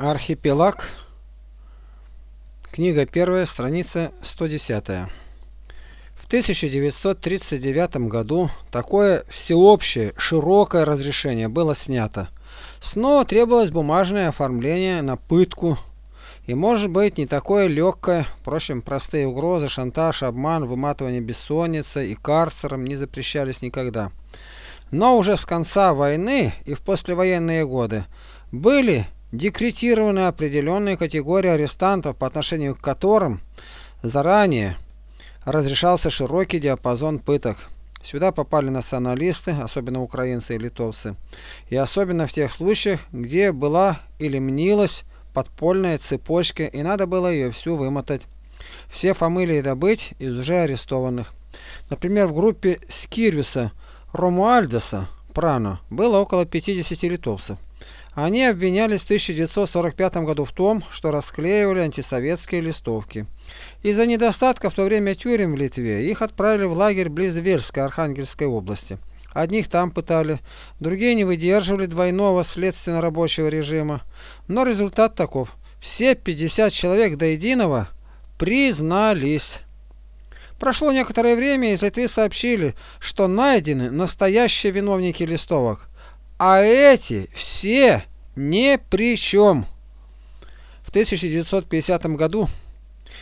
Архипелаг. Книга первая, страница 110. В 1939 году такое всеобщее, широкое разрешение было снято. Снова требовалось бумажное оформление на пытку. И может быть не такое легкое, впрочем, простые угрозы, шантаж, обман, выматывание бессонницы и карцером не запрещались никогда. Но уже с конца войны и в послевоенные годы были декретированы определенные категории арестантов, по отношению к которым заранее разрешался широкий диапазон пыток. Сюда попали националисты, особенно украинцы и литовцы, и особенно в тех случаях, где была или мнилась подпольная цепочка, и надо было ее всю вымотать. Все фамилии добыть из уже арестованных. Например, в группе Скирюса Ромуальдеса Прано было около 50 литовцев. Они обвинялись в 1945 году в том, что расклеивали антисоветские листовки. Из-за недостатка в то время тюрем в Литве их отправили в лагерь близ Вельска Архангельской области. Одних там пытали, другие не выдерживали двойного следственно-рабочего режима. Но результат таков. Все 50 человек до единого признались. Прошло некоторое время, и из Литвы сообщили, что найдены настоящие виновники листовок. А эти все ни при чем. В 1950 году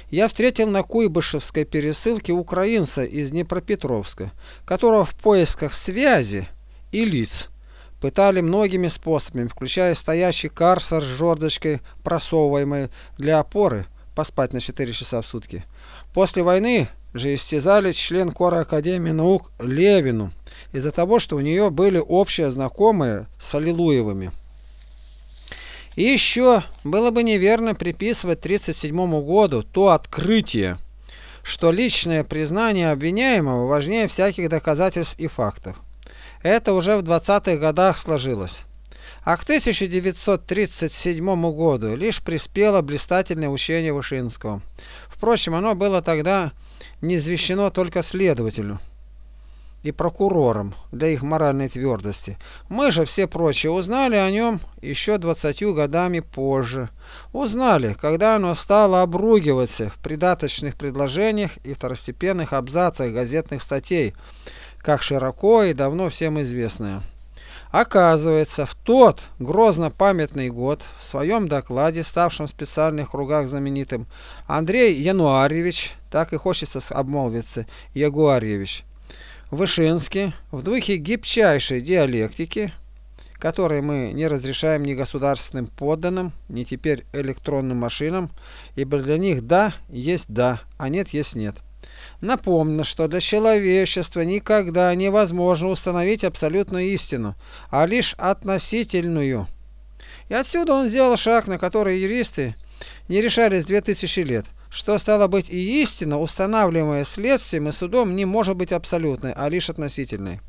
я встретил на Куйбышевской пересылке украинца из Днепропетровска, которого в поисках связи и лиц пытали многими способами, включая стоящий карцер с жердочкой, просовываемой для опоры, поспать на 4 часа в сутки. После войны же истязали член Кора Академии наук Левину из-за того, что у нее были общие знакомые с Аллилуевыми. И еще было бы неверно приписывать 1937 году то открытие, что личное признание обвиняемого важнее всяких доказательств и фактов. Это уже в 20-х годах сложилось. А к 1937 году лишь приспело блистательное учение Вышинского. Впрочем, оно было тогда не извещено только следователю и прокурорам для их моральной твердости. Мы же все прочие узнали о нем еще двадцатью годами позже. Узнали, когда оно стало обругиваться в придаточных предложениях и второстепенных абзацах газетных статей, как широко и давно всем известное. Оказывается, в тот грозно-памятный год в своем докладе, ставшем в специальных кругах знаменитым, Андрей Януарьевич, так и хочется обмолвиться, Ягуарьевич, Вышинский в духе гибчайшей диалектики, которой мы не разрешаем ни государственным подданным, ни теперь электронным машинам, ибо для них «да» есть «да», а «нет» есть «нет». Напомню, что для человечества никогда невозможно установить абсолютную истину, а лишь относительную. И отсюда он сделал шаг, на который юристы не решались 2000 лет – что стало быть и истина, устанавливаемая следствием и судом, не может быть абсолютной, а лишь относительной.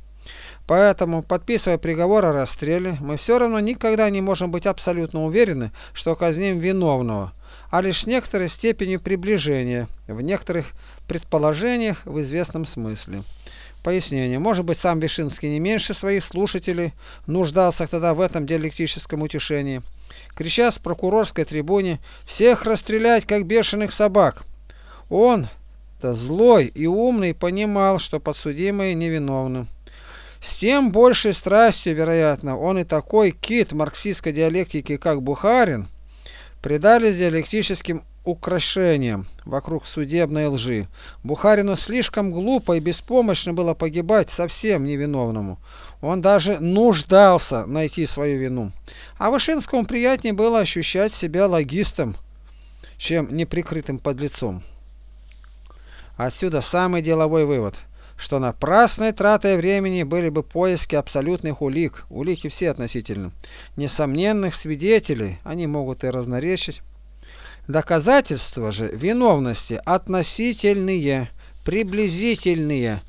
Поэтому, подписывая приговор о расстреле, мы все равно никогда не можем быть абсолютно уверены, что казним виновного, а лишь некоторой степенью приближения, в некоторых предположениях в известном смысле. Пояснение. Может быть, сам Вишинский не меньше своих слушателей нуждался тогда в этом диалектическом утешении крича с прокурорской трибуны «Всех расстрелять, как бешеных собак!» Он-то злой и умный понимал, что подсудимые невиновны. С тем большей страстью, вероятно, он и такой кит марксистской диалектики, как Бухарин, предались диалектическим украшением вокруг судебной лжи. Бухарину слишком глупо и беспомощно было погибать совсем невиновному. Он даже нуждался найти свою вину. А Вышинскому приятнее было ощущать себя логистом, чем неприкрытым подлецом. Отсюда самый деловой вывод, что напрасной тратой времени были бы поиски абсолютных улик, улики все относительно, несомненных свидетелей, они могут и разноречить, Доказательства же виновности относительные, приблизительные.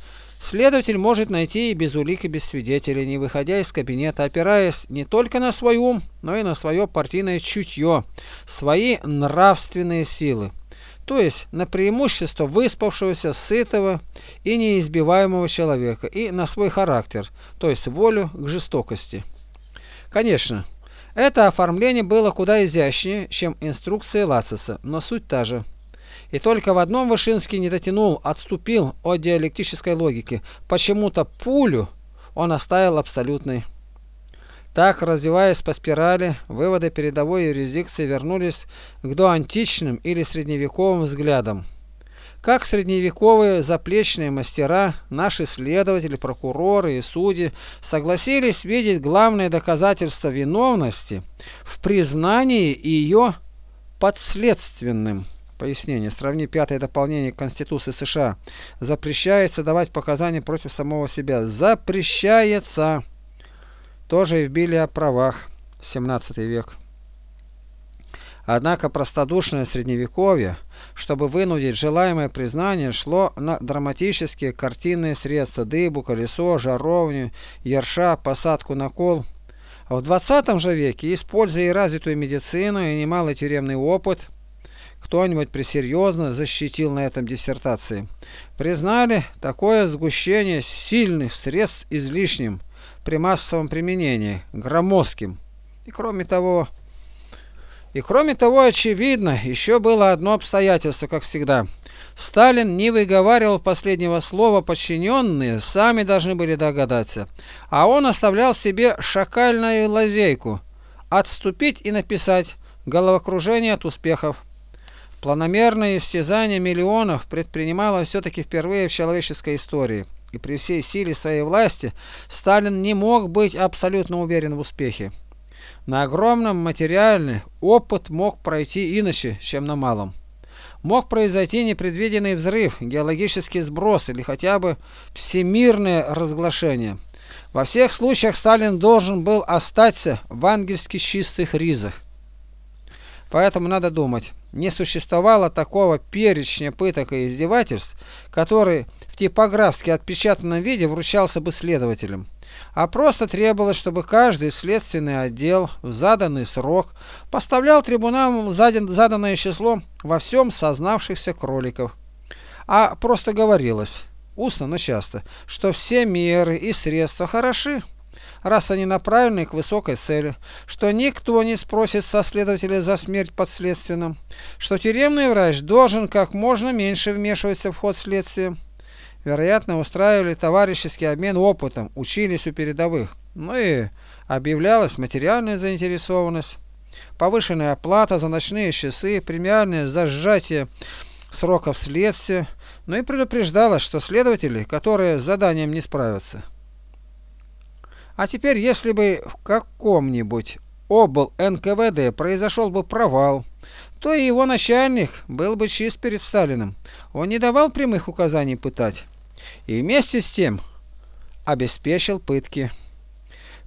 Следователь может найти и без улик, и без свидетелей, не выходя из кабинета, опираясь не только на свой ум, но и на свое партийное чутье, свои нравственные силы, то есть на преимущество выспавшегося, сытого и неизбиваемого человека, и на свой характер, то есть волю к жестокости. Конечно, Это оформление было куда изящнее, чем инструкции Лациса, но суть та же. И только в одном Вышинский не дотянул, отступил от диалектической логики. Почему-то пулю он оставил абсолютной. Так, развиваясь по спирали, выводы передовой юрисдикции вернулись к доантичным или средневековым взглядам. Как средневековые заплечные мастера, наши следователи, прокуроры и судьи согласились видеть главное доказательство виновности в признании ее подследственным. Пояснение. Сравни пятое дополнение Конституции США. Запрещается давать показания против самого себя. Запрещается. Тоже и вбили о правах. 17 век. Однако простодушное средневековье, чтобы вынудить желаемое признание, шло на драматические картинные средства – дыбу, колесо, жаровню, ерша, посадку на кол. В 20 же веке, используя и развитую медицину, и немалый тюремный опыт – кто-нибудь пресерьезно защитил на этом диссертации. Признали такое сгущение сильных средств излишним при массовом применении, громоздким. И кроме того, и кроме того, очевидно, еще было одно обстоятельство, как всегда. Сталин не выговаривал последнего слова, подчиненные сами должны были догадаться. А он оставлял себе шакальную лазейку – отступить и написать головокружение от успехов. Планомерное истязание миллионов предпринималось все-таки впервые в человеческой истории, и при всей силе своей власти Сталин не мог быть абсолютно уверен в успехе. На огромном материальный опыт мог пройти иначе, чем на малом. Мог произойти непредвиденный взрыв, геологический сброс или хотя бы всемирное разглашение. Во всех случаях Сталин должен был остаться в ангельски чистых ризах. Поэтому надо думать, не существовало такого перечня пыток и издевательств, который в типографски отпечатанном виде вручался бы следователям, а просто требовалось, чтобы каждый следственный отдел в заданный срок поставлял трибуналам заданное число во всем сознавшихся кроликов. А просто говорилось, устно, но часто, что все меры и средства хороши раз они направлены к высокой цели, что никто не спросит со следователя за смерть подследственным, что тюремный врач должен как можно меньше вмешиваться в ход следствия. Вероятно, устраивали товарищеский обмен опытом, учились у передовых. Ну и объявлялась материальная заинтересованность, повышенная оплата за ночные часы, премиальное за сжатие сроков следствия, но и предупреждалось, что следователи, которые с заданием не справятся, а теперь, если бы в каком-нибудь обл. НКВД произошел бы провал, то и его начальник был бы чист перед Сталиным. Он не давал прямых указаний пытать. И вместе с тем обеспечил пытки.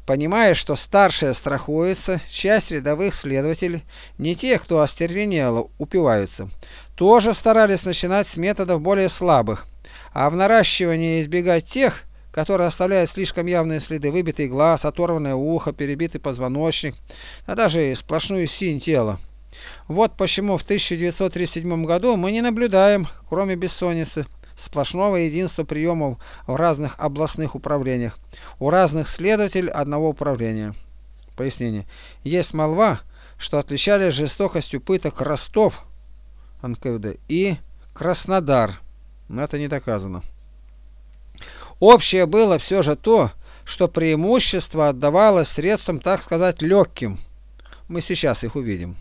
Понимая, что старшие страхуются, часть рядовых следователей, не те, кто остервенело упиваются, тоже старались начинать с методов более слабых, а в наращивании избегать тех, который оставляет слишком явные следы, выбитый глаз, оторванное ухо, перебитый позвоночник, а даже сплошную синь тела. Вот почему в 1937 году мы не наблюдаем, кроме бессонницы, сплошного единства приемов в разных областных управлениях, у разных следователей одного управления. Пояснение. Есть молва, что отличались жестокостью пыток Ростов, НКВД, и Краснодар. Но это не доказано. Общее было все же то, что преимущество отдавалось средствам, так сказать, легким. Мы сейчас их увидим.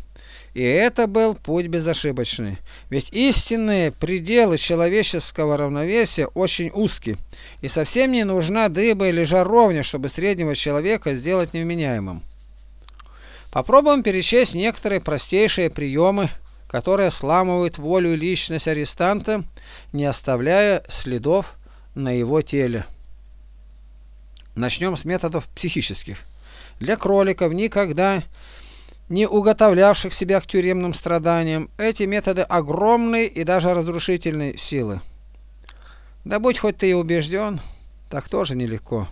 И это был путь безошибочный. Ведь истинные пределы человеческого равновесия очень узкие, и совсем не нужна дыба или жаровня, чтобы среднего человека сделать невменяемым. Попробуем перечесть некоторые простейшие приемы, которые сламывают волю и личность арестанта, не оставляя следов на его теле. Начнем с методов психических. Для кроликов, никогда не уготовлявших себя к тюремным страданиям, эти методы огромной и даже разрушительной силы. Да будь хоть ты и убежден, так тоже нелегко.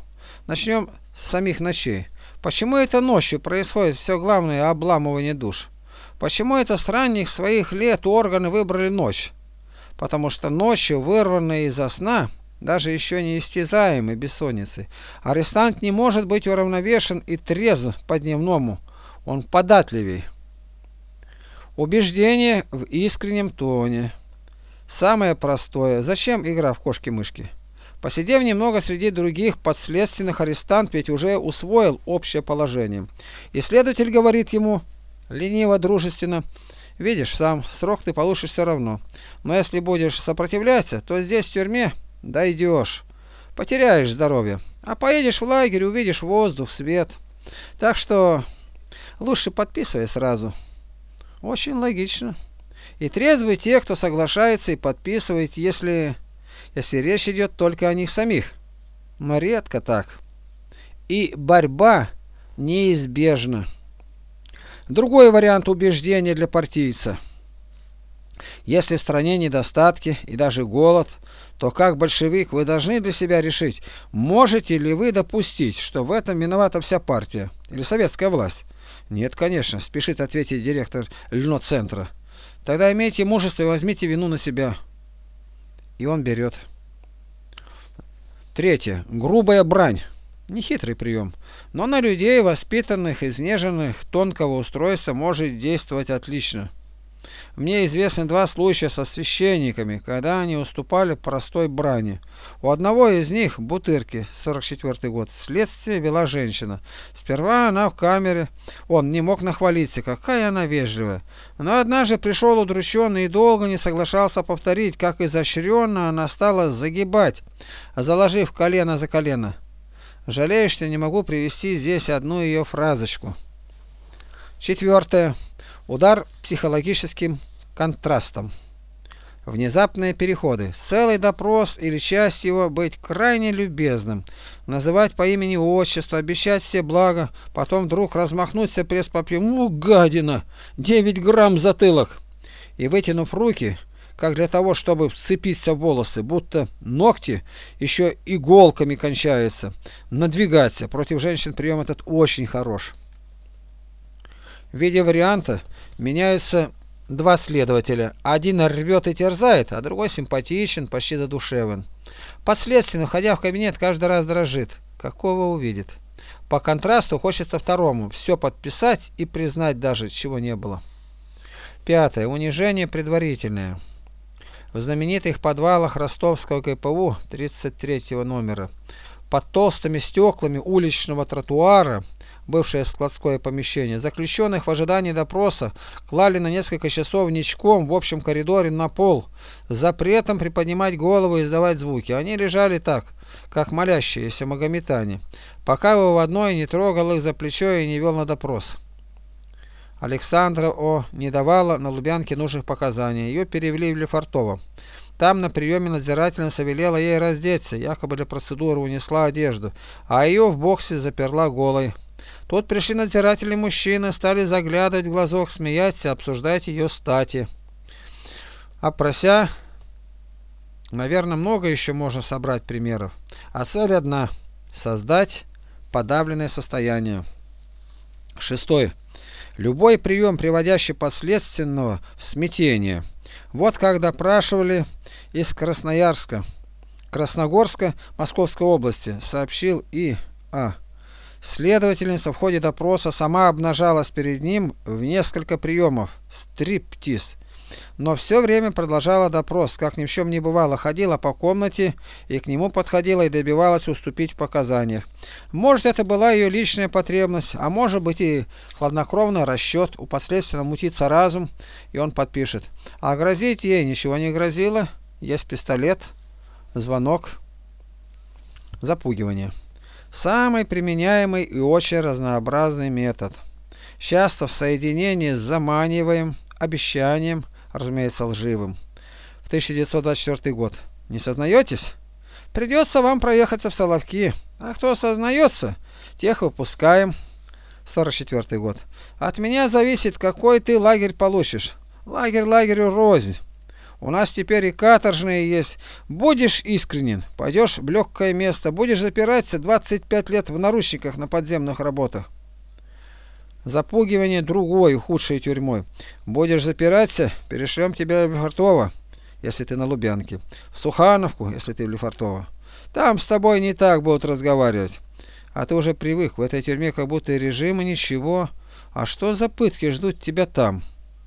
Начнем с самих ночей. Почему это ночью происходит все главное обламывание душ? Почему это странник своих лет органы выбрали ночь? Потому что ночью, вырванные из сна, даже еще не истязаемый бессонницей. Арестант не может быть уравновешен и трезв по-дневному. Он податливей. Убеждение в искреннем тоне. Самое простое. Зачем игра в кошки-мышки? Посидев немного среди других подследственных, арестант ведь уже усвоил общее положение. И следователь говорит ему, лениво-дружественно, видишь сам, срок ты получишь все равно. Но если будешь сопротивляться, то здесь в тюрьме дойдешь. Потеряешь здоровье. А поедешь в лагерь, увидишь воздух, свет. Так что лучше подписывай сразу. Очень логично. И трезвы те, кто соглашается и подписывает, если, если речь идет только о них самих. Но редко так. И борьба неизбежна. Другой вариант убеждения для партийца. Если в стране недостатки и даже голод, то как большевик вы должны для себя решить, можете ли вы допустить, что в этом виновата вся партия или советская власть. Нет, конечно, спешит ответить директор Льно-центра. Тогда имейте мужество и возьмите вину на себя. И он берет. Третье. Грубая брань. Нехитрый прием. Но на людей, воспитанных, изнеженных, тонкого устройства может действовать отлично. Мне известны два случая со священниками, когда они уступали простой брани. У одного из них, Бутырки, 44 год, следствие вела женщина. Сперва она в камере, он не мог нахвалиться, какая она вежливая. Но однажды пришел удрученный и долго не соглашался повторить, как изощренно она стала загибать, заложив колено за колено. Жалею, что не могу привести здесь одну ее фразочку. Четвертое. Удар психологическим контрастом. Внезапные переходы. Целый допрос или часть его быть крайне любезным, называть по имени отчеству, обещать все блага, потом вдруг размахнуться пресс-папьем. Ну, гадина! 9 грамм затылок! И вытянув руки, как для того, чтобы вцепиться в волосы, будто ногти еще иголками кончаются, надвигаться. Против женщин прием этот очень хорош. В виде варианта меняются два следователя. Один рвет и терзает, а другой симпатичен, почти задушевен. Подследственный, входя в кабинет, каждый раз дрожит. Какого увидит? По контрасту хочется второму все подписать и признать даже, чего не было. Пятое. Унижение предварительное. В знаменитых подвалах ростовского КПУ 33 номера под толстыми стеклами уличного тротуара бывшее складское помещение. Заключенных в ожидании допроса клали на несколько часов ничком в общем коридоре на пол, запретом приподнимать голову и издавать звуки. Они лежали так, как молящиеся магометане, пока выводной не трогал их за плечо и не вел на допрос. Александра О. не давала на Лубянке нужных показаний. Ее перевели в Лефортово. Там на приеме надзирательница велела ей раздеться, якобы для процедуры унесла одежду, а ее в боксе заперла голой. Тут пришли надзиратели мужчины, стали заглядывать в глазок, смеяться, обсуждать ее стати. А прося, наверное, много еще можно собрать примеров. А цель одна – создать подавленное состояние. Шестой. Любой прием, приводящий последственного в смятение. Вот как допрашивали из Красноярска, Красногорска Московской области, сообщил И. Следовательница в ходе допроса сама обнажалась перед ним в несколько приемов, стриптиз. Но все время продолжала допрос, как ни в чем не бывало, ходила по комнате и к нему подходила и добивалась уступить в показаниях. Может, это была ее личная потребность, а может быть и хладнокровный расчет, у последствия мутится разум, и он подпишет. А грозить ей ничего не грозило, есть пистолет, звонок, запугивание. Самый применяемый и очень разнообразный метод. Часто в соединении с заманиваем, обещанием, разумеется, лживым. В 1924 год. Не сознаетесь? Придется вам проехаться в Соловки. А кто сознается, тех выпускаем. 44 год. От меня зависит, какой ты лагерь получишь. Лагерь лагерю рознь. У нас теперь и каторжные есть. Будешь искренен, пойдешь в легкое место, будешь запираться 25 лет в наручниках на подземных работах. Запугивание другой, худшей тюрьмой. Будешь запираться, перешлем тебя в Лефортово, если ты на Лубянке. В Сухановку, если ты в Лефортово. Там с тобой не так будут разговаривать. А ты уже привык, в этой тюрьме как будто и режима ничего. А что за пытки ждут тебя там?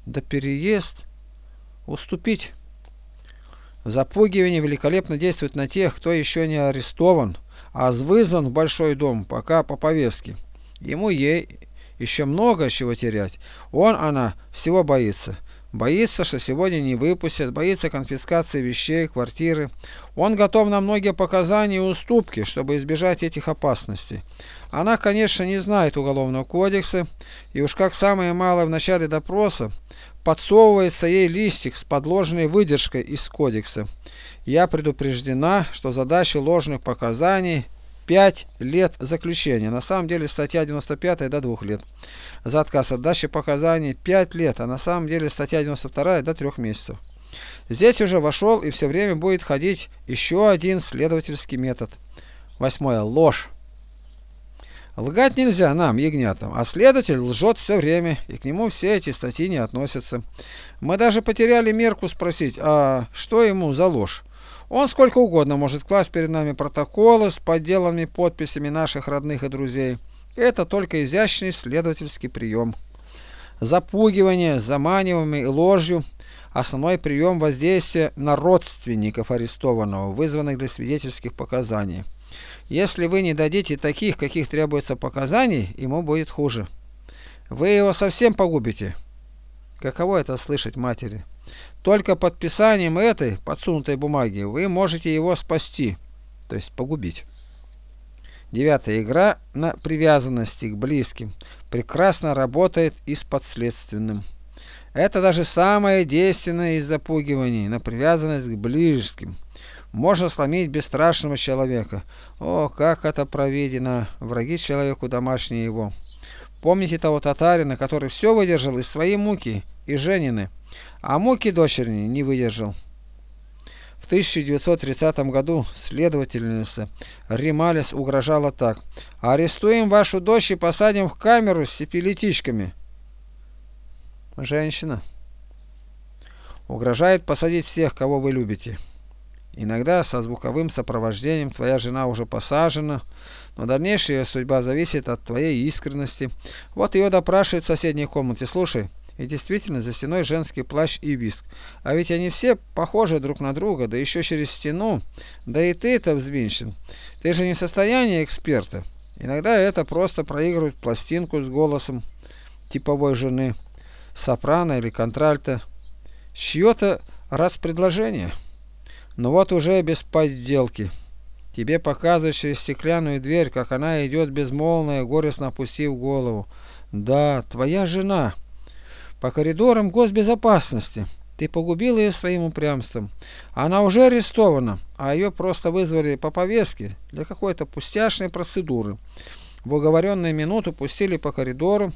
Да переезд? Уступить? Запугивание великолепно действует на тех, кто еще не арестован, а вызван в большой дом, пока по повестке. Ему ей еще много чего терять. Он, она, всего боится. Боится, что сегодня не выпустят, боится конфискации вещей, квартиры. Он готов на многие показания и уступки, чтобы избежать этих опасностей. Она, конечно, не знает Уголовного кодекса, и уж как самое малое в начале допроса подсовывается ей листик с подложенной выдержкой из кодекса. Я предупреждена, что задача ложных показаний 5 лет заключения. На самом деле статья 95 до 2 лет. За отказ от дачи показаний 5 лет, а на самом деле статья 92 до 3 месяцев. Здесь уже вошел и все время будет ходить еще один следовательский метод. Восьмое. Ложь. Лгать нельзя нам, ягнятам, а следователь лжет все время, и к нему все эти статьи не относятся. Мы даже потеряли мерку спросить, а что ему за ложь? Он сколько угодно может класть перед нами протоколы с подделанными подписями наших родных и друзей. Это только изящный следовательский прием. Запугивание, заманиваемый ложью – основной прием воздействия на родственников арестованного, вызванных для свидетельских показаний. Если вы не дадите таких, каких требуется показаний, ему будет хуже. Вы его совсем погубите. Каково это слышать матери? Только подписанием этой подсунутой бумаги вы можете его спасти, то есть погубить. Девятая игра на привязанности к близким прекрасно работает и с подследственным. Это даже самое действенное из запугиваний на привязанность к близким можно сломить бесстрашного человека. О, как это проведено! Враги человеку домашние его. Помните того татарина, который все выдержал из своей муки и женины, а муки дочерни не выдержал. В 1930 году следовательница Рималис угрожала так. «Арестуем вашу дочь и посадим в камеру с сепелетичками». Женщина угрожает посадить всех, кого вы любите. Иногда со звуковым сопровождением твоя жена уже посажена, но дальнейшая ее судьба зависит от твоей искренности. Вот ее допрашивают в соседней комнате. Слушай, и действительно за стеной женский плащ и виск. А ведь они все похожи друг на друга, да еще через стену. Да и ты-то взвинчен. Ты же не в состоянии эксперта. Иногда это просто проигрывают пластинку с голосом типовой жены, сопрано или контральта. Чье-то распредложение. Но вот уже без подделки. Тебе показывают через стеклянную дверь, как она идет безмолвная, горестно опустив голову. Да, твоя жена. По коридорам госбезопасности. Ты погубил ее своим упрямством. Она уже арестована, а ее просто вызвали по повестке для какой-то пустяшной процедуры. В уговоренную минуту пустили по коридору,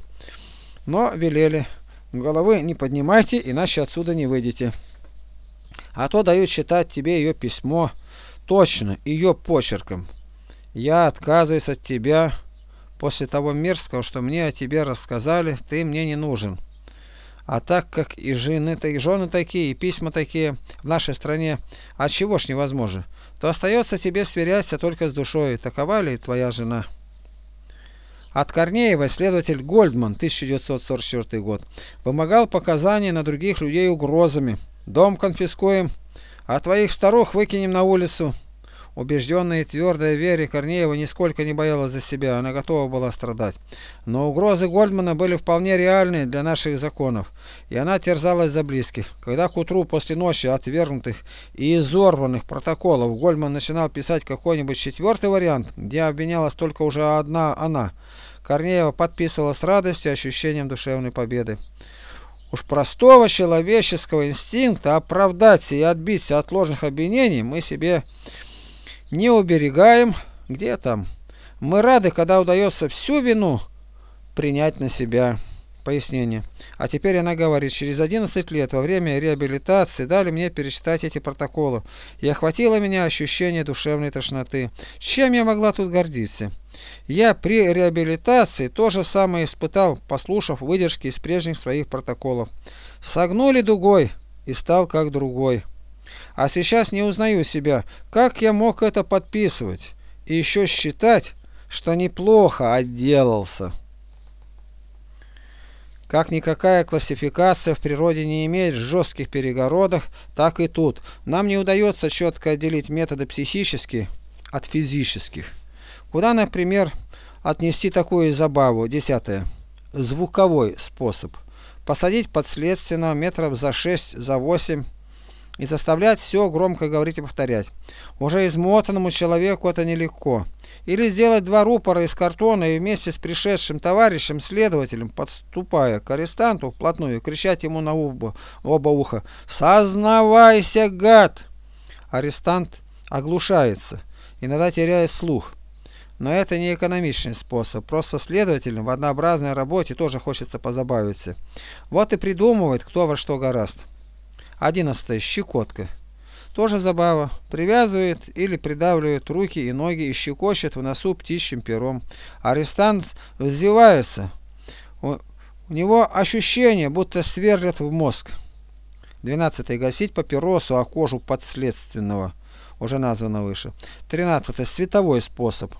но велели. Головы не поднимайте, иначе отсюда не выйдете а то дают читать тебе ее письмо, точно, ее почерком. Я отказываюсь от тебя. После того мерзкого, что мне о тебе рассказали, ты мне не нужен. А так как и жены, и жены такие, и письма такие в нашей стране, а чего ж невозможно, то остается тебе сверяться только с душой. Такова ли твоя жена? От Корнеева следователь Гольдман, 1944 год, вымогал показания на других людей угрозами, Дом конфискуем, а твоих старух выкинем на улицу. Убежденная и твердая Вере Корнеева нисколько не боялась за себя, она готова была страдать. Но угрозы Гольдмана были вполне реальны для наших законов, и она терзалась за близких. Когда к утру после ночи отвергнутых и изорванных протоколов Гольдман начинал писать какой-нибудь четвертый вариант, где обвинялась только уже одна она, Корнеева подписывала с радостью ощущением душевной победы. Уж простого человеческого инстинкта оправдаться и отбиться от ложных обвинений мы себе не уберегаем. Где там? Мы рады, когда удается всю вину принять на себя. Пояснение. А теперь она говорит, через 11 лет во время реабилитации дали мне перечитать эти протоколы, и охватило меня ощущение душевной тошноты. Чем я могла тут гордиться? Я при реабилитации то же самое испытал, послушав выдержки из прежних своих протоколов. Согнули дугой и стал как другой. А сейчас не узнаю себя, как я мог это подписывать и еще считать, что неплохо отделался. Как никакая классификация в природе не имеет жестких перегородок, так и тут. Нам не удается четко отделить методы психические от физических. Куда, например, отнести такую забаву? Десятое. Звуковой способ. Посадить подследственного метров за 6, за 8 и заставлять все громко говорить и повторять. Уже измотанному человеку это нелегко. Или сделать два рупора из картона и вместе с пришедшим товарищем, следователем, подступая к арестанту вплотную, кричать ему на оба, оба уха «Сознавайся, гад!» Арестант оглушается, иногда теряет слух. Но это не экономичный способ, просто следователям в однообразной работе тоже хочется позабавиться. Вот и придумывает, кто во что гораст. Одиннадцатое. Щекотка. Тоже забава. Привязывает или придавливает руки и ноги и щекочет в носу птичьим пером. Арестант взвивается. У, него ощущение, будто сверлят в мозг. Двенадцатое. Гасить папиросу о кожу подследственного. Уже названо выше. Тринадцатое. Световой способ.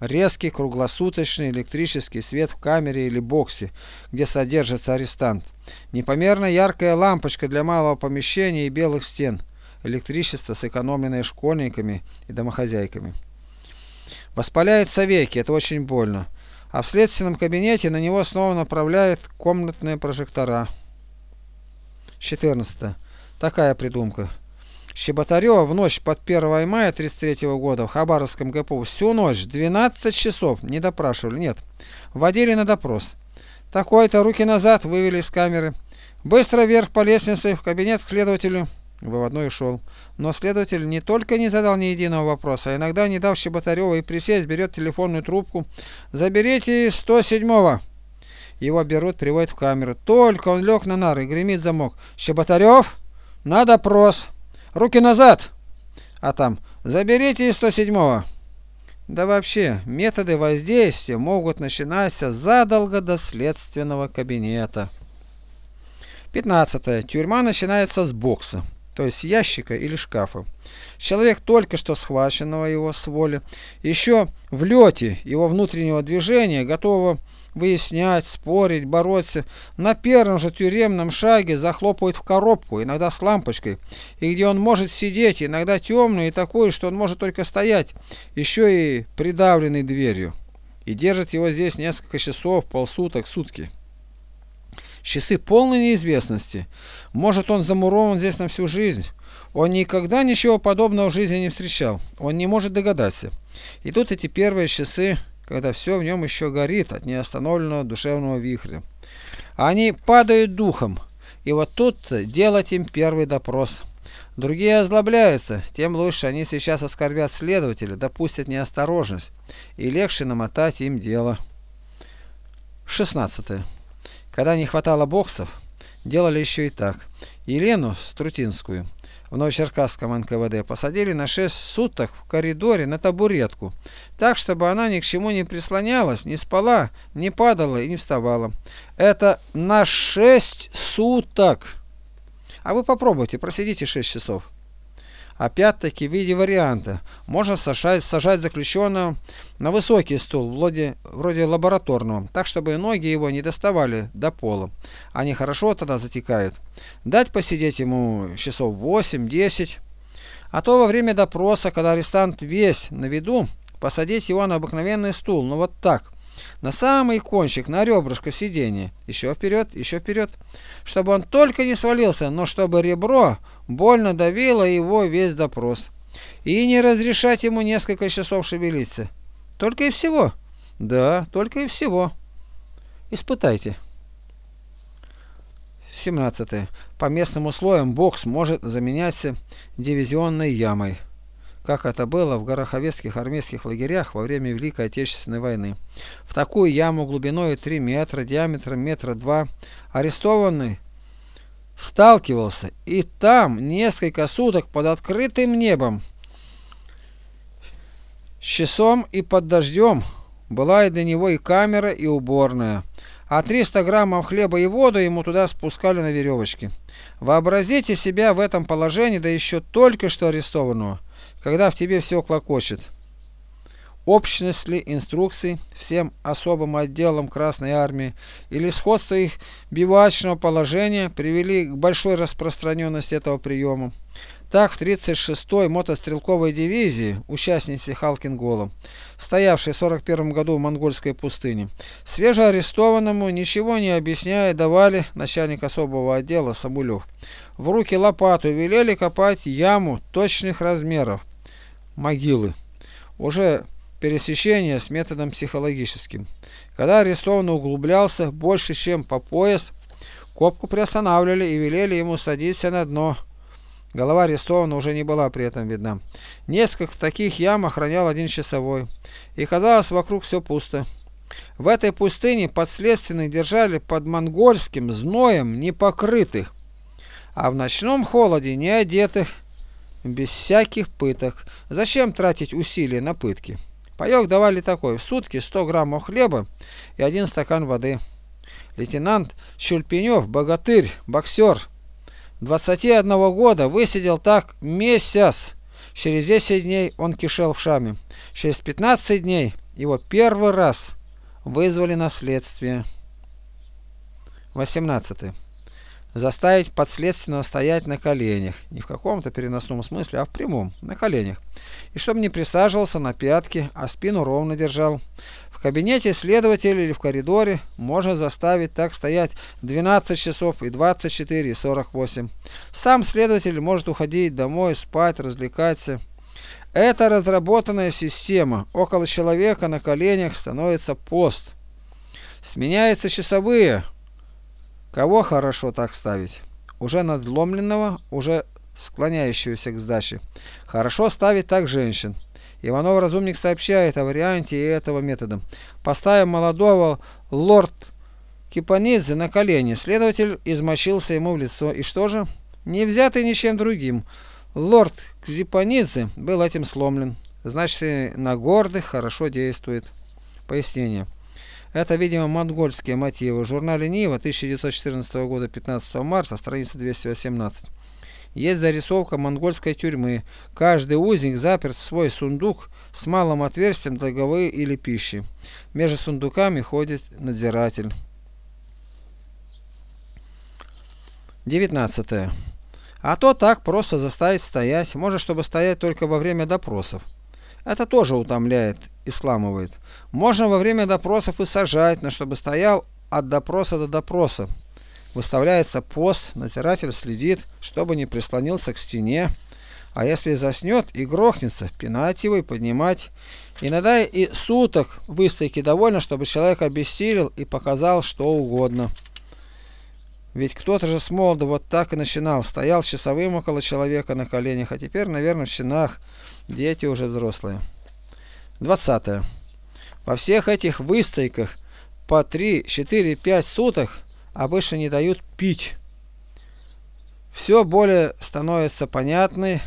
Резкий круглосуточный электрический свет в камере или боксе, где содержится арестант. Непомерно яркая лампочка для малого помещения и белых стен. Электричество, сэкономленное школьниками и домохозяйками. Воспаляется веки, это очень больно. А в следственном кабинете на него снова направляют комнатные прожектора. 14. Такая придумка. Щеботарева в ночь под 1 мая 33 года в Хабаровском ГПУ всю ночь, 12 часов, не допрашивали, нет, водили на допрос. Такой-то руки назад вывели из камеры. Быстро вверх по лестнице, в кабинет к следователю. Выводной ушел. Но следователь не только не задал ни единого вопроса, а иногда, не дав Щеботареву и присесть, берет телефонную трубку. «Заберите 107-го!» Его берут, приводят в камеру. Только он лег на нары, гремит замок. «Щеботарев! На допрос!» Руки назад! А там, заберите из 107-го. Да вообще, методы воздействия могут начинаться задолго до следственного кабинета. 15. Тюрьма начинается с бокса, то есть ящика или шкафа. Человек только что схваченного его с воли, еще в лете его внутреннего движения, готового выяснять, спорить, бороться, на первом же тюремном шаге захлопывают в коробку, иногда с лампочкой, и где он может сидеть, иногда темную и такую, что он может только стоять, еще и придавленный дверью. И держит его здесь несколько часов, полсуток, сутки. Часы полной неизвестности. Может, он замурован здесь на всю жизнь. Он никогда ничего подобного в жизни не встречал. Он не может догадаться. И тут эти первые часы когда все в нем еще горит от неостановленного душевного вихря. Они падают духом, и вот тут делать им первый допрос. Другие озлобляются, тем лучше они сейчас оскорбят следователя, допустят неосторожность, и легче намотать им дело. 16. Когда не хватало боксов, делали еще и так. Елену Струтинскую в Новочеркасском НКВД посадили на 6 суток в коридоре на табуретку, так, чтобы она ни к чему не прислонялась, не спала, не падала и не вставала. Это на 6 суток! А вы попробуйте, просидите 6 часов. Опять-таки в виде варианта можно сажать, сажать заключенного на высокий стул, вроде, вроде лабораторного, так чтобы ноги его не доставали до пола. Они хорошо тогда затекают. Дать посидеть ему часов 8-10. А то во время допроса, когда арестант весь на виду, посадить его на обыкновенный стул, ну вот так, на самый кончик, на ребрышко сиденья, еще вперед, еще вперед, чтобы он только не свалился, но чтобы ребро больно давило его весь допрос. И не разрешать ему несколько часов шевелиться. Только и всего. Да, только и всего. Испытайте. 17. По местным условиям бокс может заменяться дивизионной ямой как это было в гороховецких армейских лагерях во время Великой Отечественной войны. В такую яму глубиной 3 метра, диаметром метра 2 арестованный сталкивался, и там несколько суток под открытым небом, с часом и под дождем была и для него и камера, и уборная. А 300 граммов хлеба и воду ему туда спускали на веревочке. Вообразите себя в этом положении, да еще только что арестованного когда в тебе все клокочет. общность ли инструкций всем особым отделам Красной Армии или сходство их бивачного положения привели к большой распространенности этого приема. Так, в 36-й мотострелковой дивизии, участнице Халкингола, стоявшей в 41 году в монгольской пустыне, свежеарестованному, ничего не объясняя, давали начальник особого отдела Самулев в руки лопату велели копать яму точных размеров могилы. Уже пересечение с методом психологическим. Когда арестованный углублялся больше, чем по пояс, копку приостанавливали и велели ему садиться на дно. Голова арестованного уже не была при этом видна. Несколько таких ям охранял один часовой. И казалось, вокруг все пусто. В этой пустыне подследственных держали под монгольским зноем непокрытых, а в ночном холоде не одетых, без всяких пыток. Зачем тратить усилия на пытки? Паёк давали такой, в сутки 100 граммов хлеба и один стакан воды. Лейтенант Щульпенев, богатырь, боксер, 21 года, высидел так месяц. Через 10 дней он кишел в шаме. Через 15 дней его первый раз вызвали на следствие. 18 заставить подследственного стоять на коленях, не в каком-то переносном смысле, а в прямом, на коленях, и чтобы не присаживался на пятки, а спину ровно держал. В кабинете следователя или в коридоре можно заставить так стоять 12 часов и 24 и 48. Сам следователь может уходить домой, спать, развлекаться. Это разработанная система. Около человека на коленях становится пост. Сменяются часовые, Кого хорошо так ставить? Уже надломленного, уже склоняющегося к сдаче. Хорошо ставить так женщин. Иванов Разумник сообщает о варианте и этого метода. Поставим молодого лорд Кипанидзе на колени, следователь измочился ему в лицо. И что же? Не взятый ничем другим. Лорд Кзипанидзе был этим сломлен. Значит, на гордых хорошо действует. Пояснение. Это, видимо, монгольские мотивы. В журнале Нива 1914 года 15 марта, страница 218. Есть зарисовка монгольской тюрьмы. Каждый узник заперт в свой сундук с малым отверстием для головы или пищи. Между сундуками ходит надзиратель. 19. А то так просто заставить стоять, может, чтобы стоять только во время допросов. Это тоже утомляет, исламывает. Можно во время допросов и сажать, но чтобы стоял от допроса до допроса. Выставляется пост, надзиратель следит, чтобы не прислонился к стене. А если заснет и грохнется, пинать его и поднимать. Иногда и суток выстойки довольно, чтобы человек обессилел и показал что угодно. Ведь кто-то же с молоду вот так и начинал. Стоял часовым около человека на коленях, а теперь, наверное, в чинах. Дети уже взрослые. 20. Во всех этих выстойках по 3, 4, 5 суток обычно не дают пить. Все более становится понятной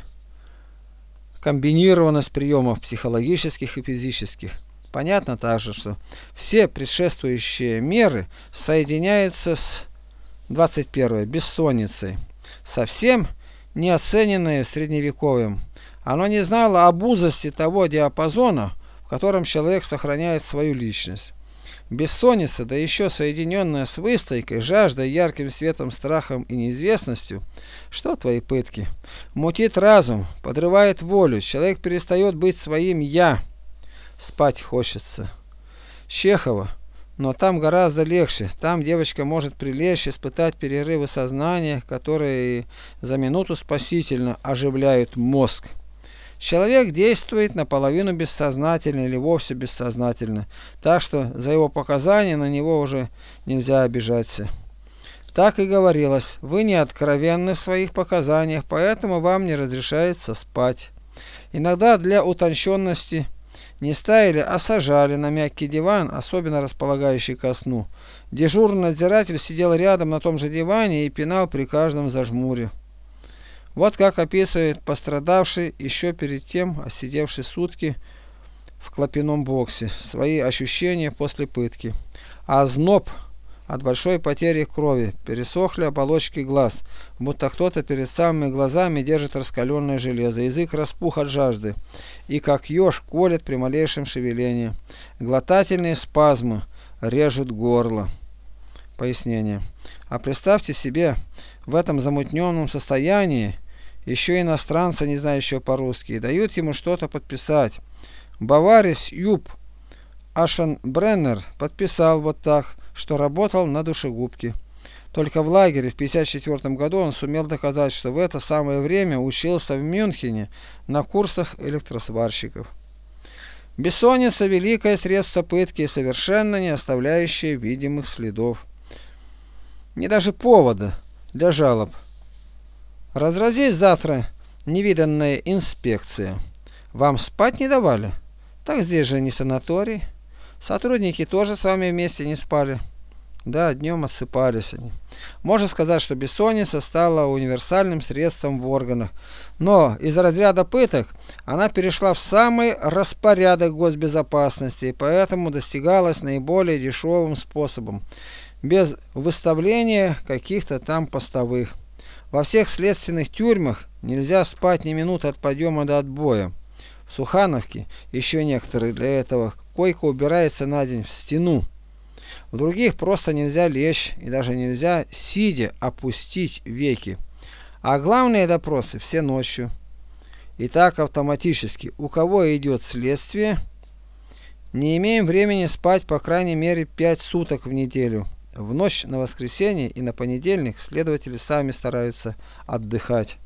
комбинированность приемов психологических и физических. Понятно также, что все предшествующие меры соединяются с 21. Бессонницей. Совсем не оцененное средневековьем. Оно не знало об узости того диапазона, в котором человек сохраняет свою личность. Бессонница, да еще соединенная с выстойкой, жаждой, ярким светом, страхом и неизвестностью, что твои пытки? Мутит разум, подрывает волю, человек перестает быть своим «я». Спать хочется. Чехова но там гораздо легче. Там девочка может прилечь, испытать перерывы сознания, которые за минуту спасительно оживляют мозг. Человек действует наполовину бессознательно или вовсе бессознательно, так что за его показания на него уже нельзя обижаться. Так и говорилось, вы не откровенны в своих показаниях, поэтому вам не разрешается спать. Иногда для утонченности не ставили, а сажали на мягкий диван, особенно располагающий ко сну. Дежурный надзиратель сидел рядом на том же диване и пинал при каждом зажмуре. Вот как описывает пострадавший еще перед тем, осидевший сутки в клопином боксе, свои ощущения после пытки. А зноб от большой потери крови, пересохли оболочки глаз, будто кто-то перед самыми глазами держит раскаленное железо, язык распух от жажды, и как еж колет при малейшем шевелении. Глотательные спазмы режут горло. Пояснение. А представьте себе, в этом замутненном состоянии еще иностранца, не знающего по-русски, дают ему что-то подписать. Баварис Юб Ашенбреннер подписал вот так, что работал на душегубке. Только в лагере в 1954 году он сумел доказать, что в это самое время учился в Мюнхене на курсах электросварщиков. Бессонница – великое средство пытки, совершенно не оставляющее видимых следов. Не даже повода для жалоб. Разразись завтра невиданная инспекция. Вам спать не давали? Так здесь же не санаторий. Сотрудники тоже с вами вместе не спали. Да, днем отсыпались они. Можно сказать, что бессонница стала универсальным средством в органах. Но из разряда пыток она перешла в самый распорядок госбезопасности, и поэтому достигалась наиболее дешевым способом, без выставления каких-то там постовых. Во всех следственных тюрьмах нельзя спать ни минуты от подъема до отбоя. В Сухановке еще некоторые для этого койка убирается на день в стену. В других просто нельзя лечь и даже нельзя, сидя, опустить веки. А главные допросы все ночью. И так автоматически. У кого идет следствие? Не имеем времени спать по крайней мере 5 суток в неделю. В ночь на воскресенье и на понедельник следователи сами стараются отдыхать.